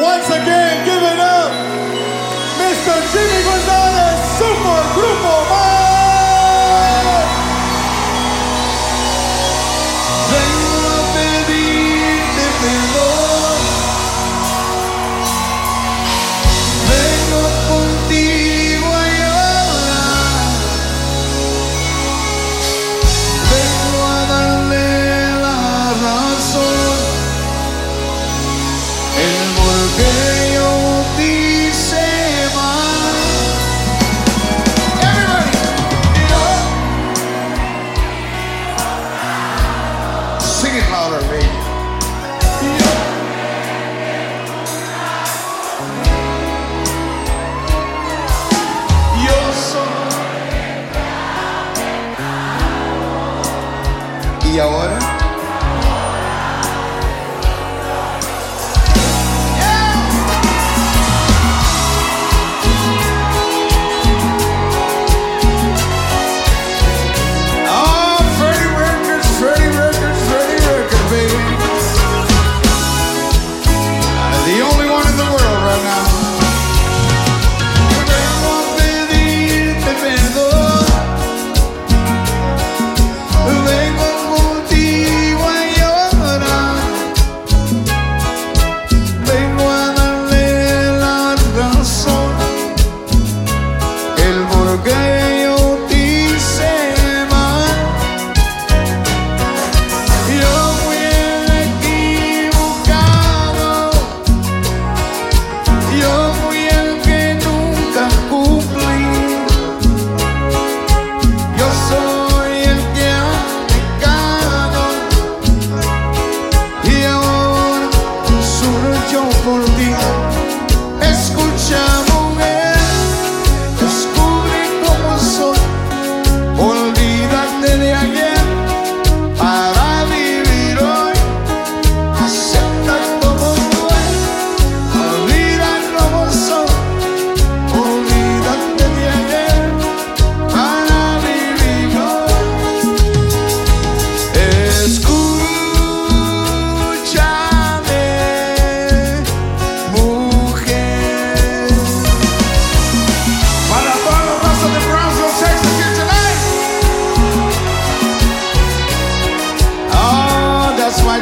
Once again, you tolerate it?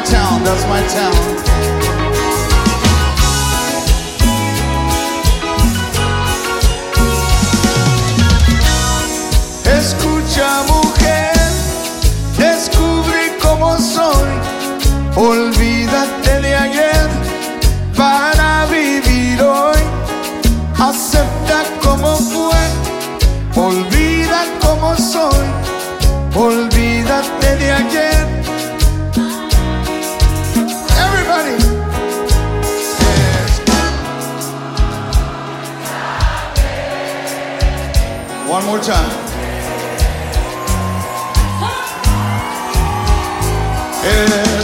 town, that's my town. Escucha mujer, descubre cómo soy, olvídate de ayer para vivir hoy, acepta cómo fue, olvida cómo soy, olvida One more time. Yeah.